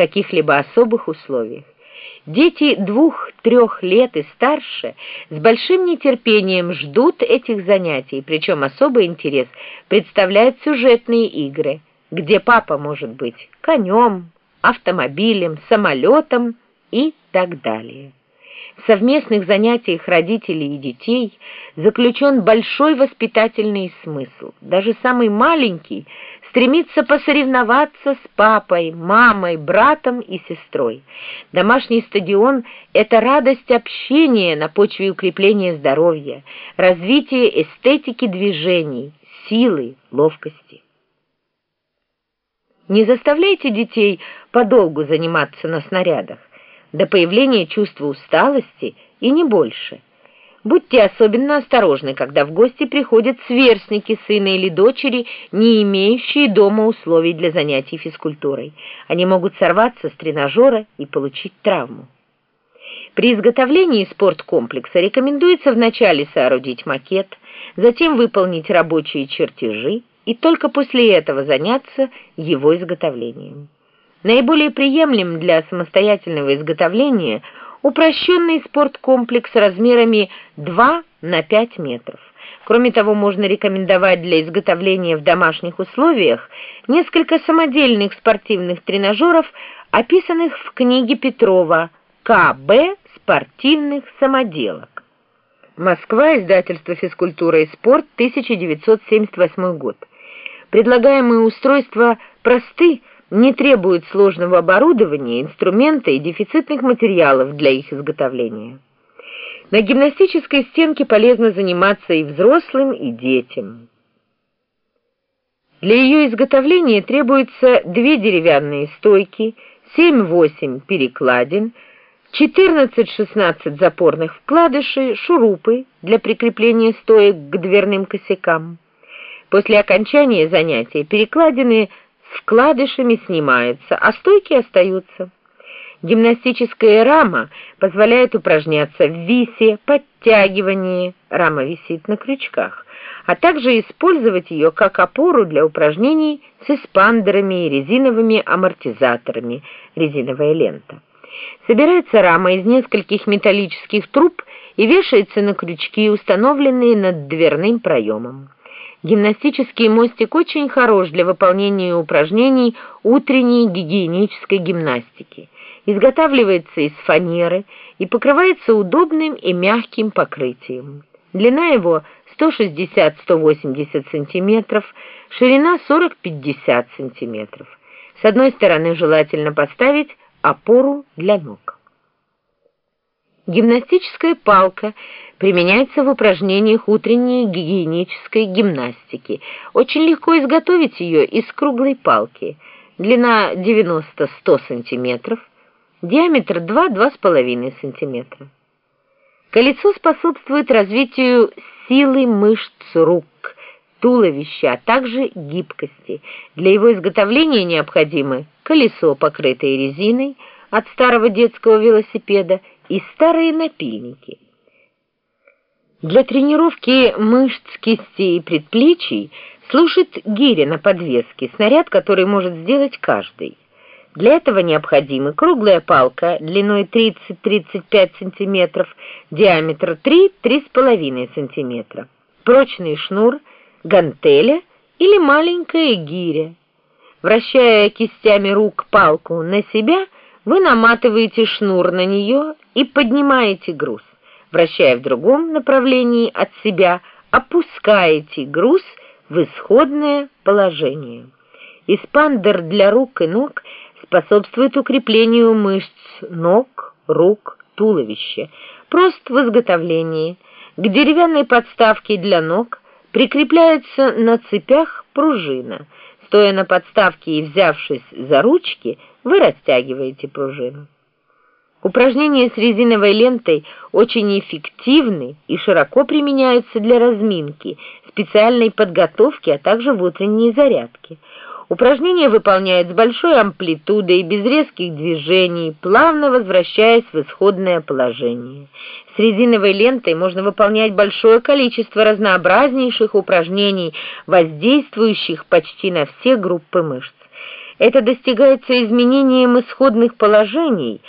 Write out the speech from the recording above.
каких-либо особых условиях. Дети двух-трех лет и старше с большим нетерпением ждут этих занятий, причем особый интерес представляют сюжетные игры, где папа может быть конем, автомобилем, самолетом и так далее. В совместных занятиях родителей и детей заключен большой воспитательный смысл. Даже самый маленький стремится посоревноваться с папой, мамой, братом и сестрой. Домашний стадион – это радость общения на почве укрепления здоровья, развития эстетики движений, силы, ловкости. Не заставляйте детей подолгу заниматься на снарядах, до появления чувства усталости и не больше – Будьте особенно осторожны, когда в гости приходят сверстники сына или дочери, не имеющие дома условий для занятий физкультурой. Они могут сорваться с тренажера и получить травму. При изготовлении спорткомплекса рекомендуется вначале соорудить макет, затем выполнить рабочие чертежи и только после этого заняться его изготовлением. Наиболее приемлем для самостоятельного изготовления – упрощенный спорткомплекс размерами 2 на 5 метров. Кроме того, можно рекомендовать для изготовления в домашних условиях несколько самодельных спортивных тренажеров, описанных в книге Петрова «КБ спортивных самоделок». Москва, издательство «Физкультура и спорт», 1978 год. Предлагаемые устройства просты, не требует сложного оборудования, инструмента и дефицитных материалов для их изготовления. На гимнастической стенке полезно заниматься и взрослым, и детям. Для ее изготовления требуется две деревянные стойки, 7-8 перекладин, 14-16 запорных вкладышей, шурупы для прикрепления стоек к дверным косякам. После окончания занятия перекладины вкладышами снимаются, а стойки остаются. Гимнастическая рама позволяет упражняться в висе, подтягивании, рама висит на крючках, а также использовать ее как опору для упражнений с эспандерами и резиновыми амортизаторами, резиновая лента. Собирается рама из нескольких металлических труб и вешается на крючки, установленные над дверным проемом. Гимнастический мостик очень хорош для выполнения упражнений утренней гигиенической гимнастики. Изготавливается из фанеры и покрывается удобным и мягким покрытием. Длина его 160-180 см, ширина 40-50 см. С одной стороны желательно поставить опору для ног. Гимнастическая палка применяется в упражнениях утренней гигиенической гимнастики. Очень легко изготовить ее из круглой палки. Длина 90-100 см, диаметр 2-2,5 см. Колесо способствует развитию силы мышц рук, туловища, а также гибкости. Для его изготовления необходимы колесо, покрытое резиной от старого детского велосипеда, и старые напильники. Для тренировки мышц кистей и предплечий служит гиря на подвеске, снаряд, который может сделать каждый. Для этого необходимы круглая палка длиной 30-35 см, диаметр 3-3,5 см, прочный шнур, гантеля или маленькая гиря. Вращая кистями рук палку на себя, вы наматываете шнур на нее и поднимаете груз. Вращая в другом направлении от себя, опускаете груз в исходное положение. Испандер для рук и ног способствует укреплению мышц ног, рук, туловища. Прост в изготовлении. К деревянной подставке для ног прикрепляется на цепях пружина. Стоя на подставке и взявшись за ручки, вы растягиваете пружину. Упражнения с резиновой лентой очень эффективны и широко применяются для разминки, специальной подготовки, а также в утренней зарядке. Упражнения выполняют с большой амплитудой, без резких движений, плавно возвращаясь в исходное положение. С резиновой лентой можно выполнять большое количество разнообразнейших упражнений, воздействующих почти на все группы мышц. Это достигается изменением исходных положений